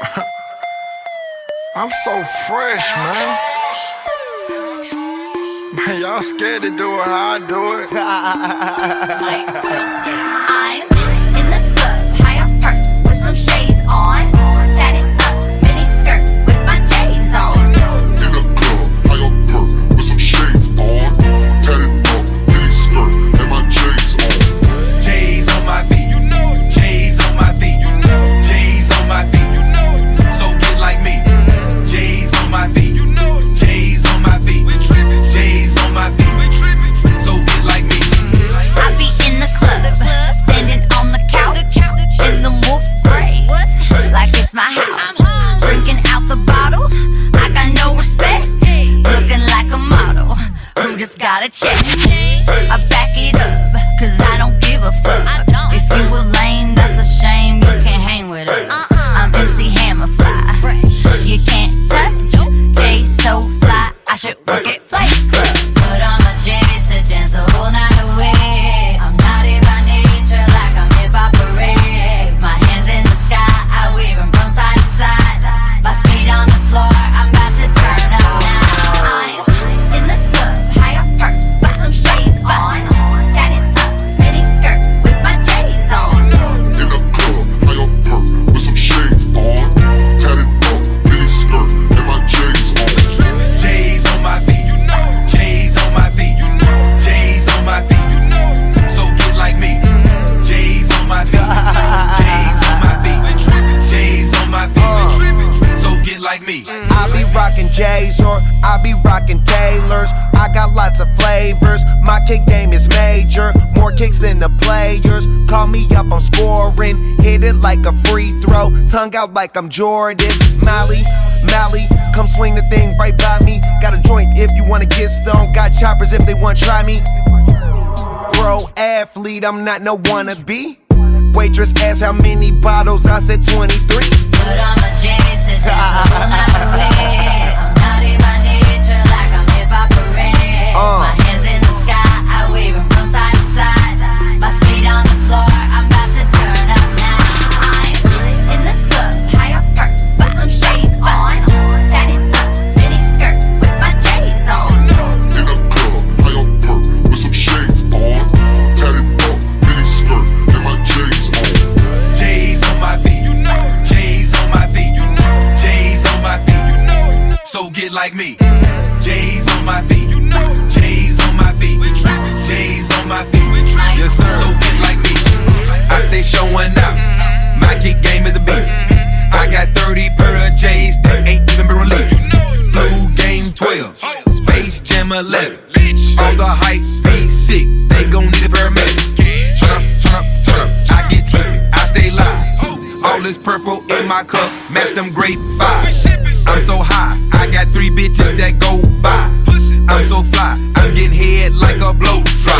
I'm so fresh, man. Man, y'all scared to do it how I do it. I'm my house. Drinking out the bottle, I got no respect. Looking like a model who just got a check. I back it up, cause I don't give a fuck. Be rockin' J's or I be rockin' Taylors. I got lots of flavors. My kick game is major, more kicks than the players. Call me up, I'm scoring. Hit it like a free throw, tongue out like I'm Jordan. Molly, Molly, come swing the thing right by me. Got a joint if you wanna get stoned. Got choppers if they wanna try me. Pro athlete, I'm not no wannabe. Waitress asked how many bottles, I said 23. Put on my J's like me. J's on my feet, you know. J's on my feet. J's on my feet. Yes, sir. So get like me. I stay showing out. My kick game is a beast. I got 30 pair of J's that ain't even been released. Flu game 12, Space Jam 11. All the hype be sick, they gon' need a paramedic. Turn up, turn up, turn up. I get trippy, I stay live. All this purple in my cup, match them grape vibes. I'm so high, I got three bitches that go by. I'm so fly, I'm getting head like a blow on